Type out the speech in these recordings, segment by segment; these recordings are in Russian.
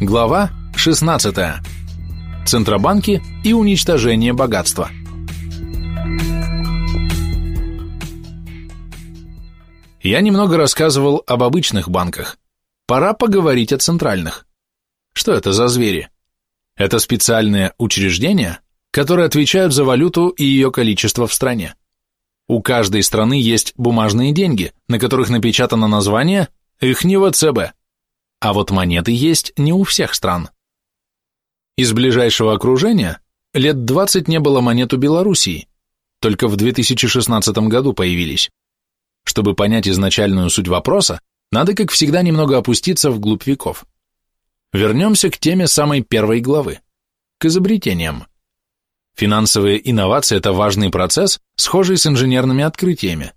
Глава 16. Центробанки и уничтожение богатства. Я немного рассказывал об обычных банках. Пора поговорить о центральных. Что это за звери? Это специальные учреждения, которые отвечают за валюту и ее количество в стране. У каждой страны есть бумажные деньги, на которых напечатано название ихнего ЦБ. А вот монеты есть не у всех стран. Из ближайшего окружения лет 20 не было монет у Белоруссии, только в 2016 году появились. Чтобы понять изначальную суть вопроса, надо, как всегда, немного опуститься вглубь веков. Вернемся к теме самой первой главы, к изобретениям. Финансовые инновации – это важный процесс, схожий с инженерными открытиями.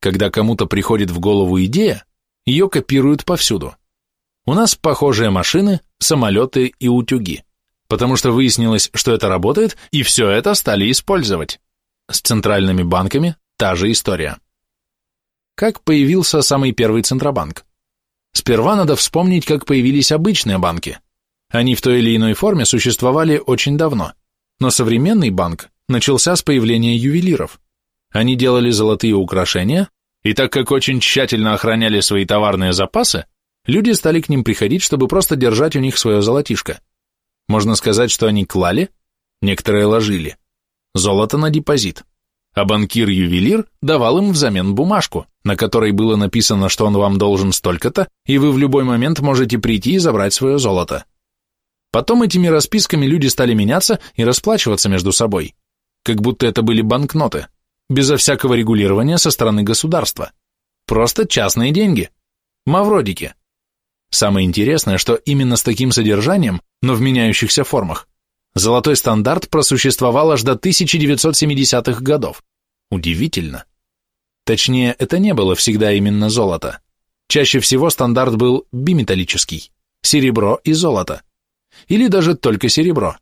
Когда кому-то приходит в голову идея, ее копируют повсюду. У нас похожие машины, самолеты и утюги, потому что выяснилось, что это работает, и все это стали использовать. С центральными банками та же история. Как появился самый первый Центробанк? Сперва надо вспомнить, как появились обычные банки. Они в той или иной форме существовали очень давно, но современный банк начался с появления ювелиров. Они делали золотые украшения, и так как очень тщательно охраняли свои товарные запасы, люди стали к ним приходить, чтобы просто держать у них свое золотишко. Можно сказать, что они клали, некоторые ложили, золото на депозит, а банкир-ювелир давал им взамен бумажку, на которой было написано, что он вам должен столько-то, и вы в любой момент можете прийти и забрать свое золото. Потом этими расписками люди стали меняться и расплачиваться между собой, как будто это были банкноты, безо всякого регулирования со стороны государства. Просто частные деньги. Мавродики. Самое интересное, что именно с таким содержанием, но в меняющихся формах, золотой стандарт просуществовал аж до 1970-х годов. Удивительно. Точнее, это не было всегда именно золото. Чаще всего стандарт был биметаллический, серебро и золото. Или даже только серебро.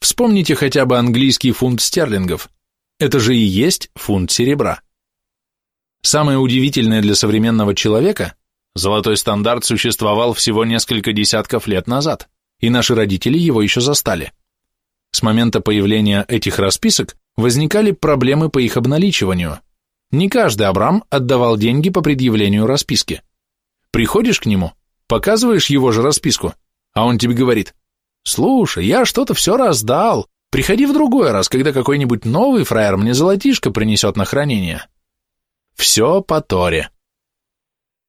Вспомните хотя бы английский фунт стерлингов. Это же и есть фунт серебра. Самое удивительное для современного человека Золотой стандарт существовал всего несколько десятков лет назад, и наши родители его еще застали. С момента появления этих расписок возникали проблемы по их обналичиванию. Не каждый Абрам отдавал деньги по предъявлению расписки. Приходишь к нему, показываешь его же расписку, а он тебе говорит, «Слушай, я что-то все раздал, приходи в другой раз, когда какой-нибудь новый фраер мне золотишко принесет на хранение». Все по Торе.